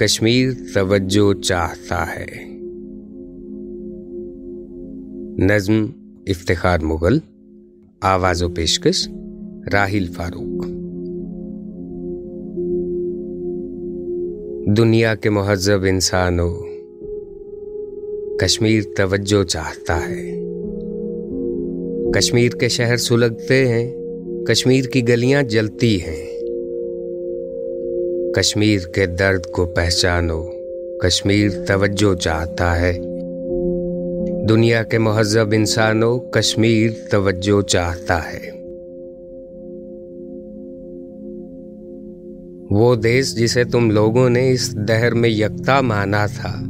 کشمیر توجہ چاہتا ہے۔ نظم افتخار مغل، آواز و پیشکش راہیل فاروق۔ دنیا کے مہذب انسانوں، کشمیر توجہ چاہتا ہے۔ کشمیر کے شہر سلگتے ہیں، کشمیر کی گلیاں جلتی ہیں۔ کشمیر کے درد کو پہچانو۔ کشمیر توجہ چاہتا ہے۔ دنیا کے مہذب انسانوں کشمیر توجہ چاہتا ہے۔ وہ دیش جسے تم لوگوں نے اس دہر میں یکتا مانا تھا۔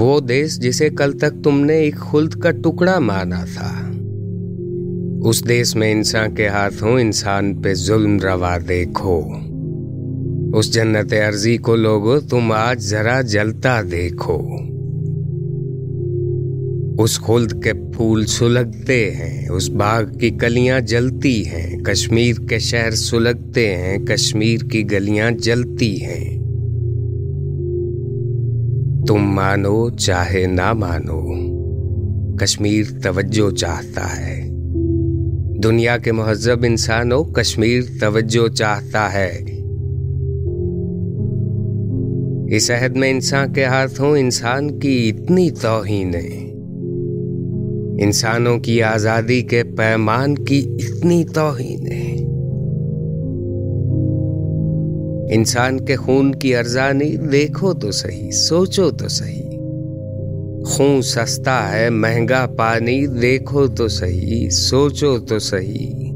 وہ دیش جسے کل تک تم نے ایک خلد کا ٹکڑا مانا تھا۔ اس دیش میں انسان کے ہاتھوں انسان پہ ظلم روا دیکھو۔ اس جنت عرضی کو لوگو، تم آج ذرا جلتا دیکھو۔ اس خلد کے پھول سلگتے ہیں، اس باغ کی کلیاں جلتی ہیں۔ کشمیر کے شہر سلگتے ہیں، کشمیر کی گلیاں جلتی ہیں۔ تم مانو چاہے نہ مانو، کشمیر توجہ چاہتا ہے۔ دنیا کے مہذب انسانوں، کشمیر توجہ چاہتا ہے۔ اس عہد میں انسان کے ہاتھوں انسان کی اتنی توہین ہے۔ انسانوں کی آزادی کے پیمان کی اتنی توہین ہے۔ انسان کے خون کی ارزانی دیکھو تو صحیح، سوچو تو صحیح۔ خون سستا ہے، مہنگا پانی دیکھو تو صحیح، سوچو تو صحیح۔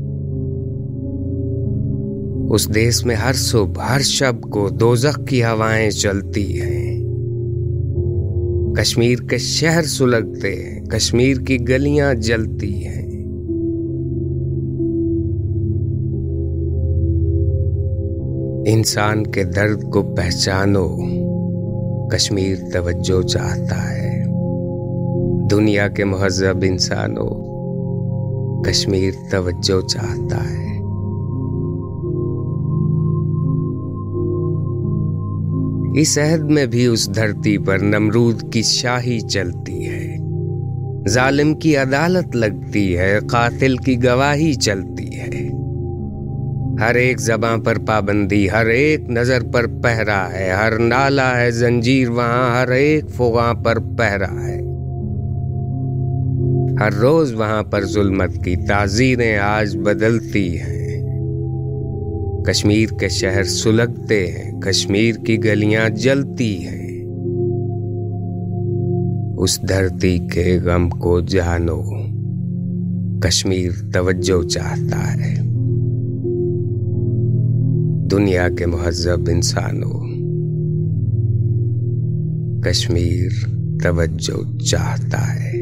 اس دیس میں ہر صبح، ہر شب کو دوزخ کی ہوائیں چلتی ہیں۔ کشمیر کے شہر سلگتے ہیں، کشمیر کی گلیاں جلتی ہیں۔ انسان کے درد کو پہچانو، کشمیر توجہ چاہتا ہے۔ دنیا کے مہذب انسانوں کشمیر توجہ چاہتا ہے۔ اس عہد میں بھی اس دھرتی پر نمرود کی شاہی چلتی ہے۔ ظالم کی عدالت لگتی ہے، قاتل کی گواہی چلتی ہے۔ ہر ایک زباں پر پابندی، ہر ایک نظر پر پہرا ہے، ہر نالا ہے زنجیر وہاں، ہر ایک فغاں پر پہرا ہے۔ ہر روز وہاں پر ظلمت کی تعزیریں آج بدلتی ہیں۔ کشمیر کے شہر سلگتے ہیں، کشمیر کی گلیاں جلتی ہیں۔ اس دھرتی کے غم کو جانو، کشمیر توجہ چاہتا ہے۔ دنیا کے مہذب انسانوں، کشمیر توجہ چاہتا ہے۔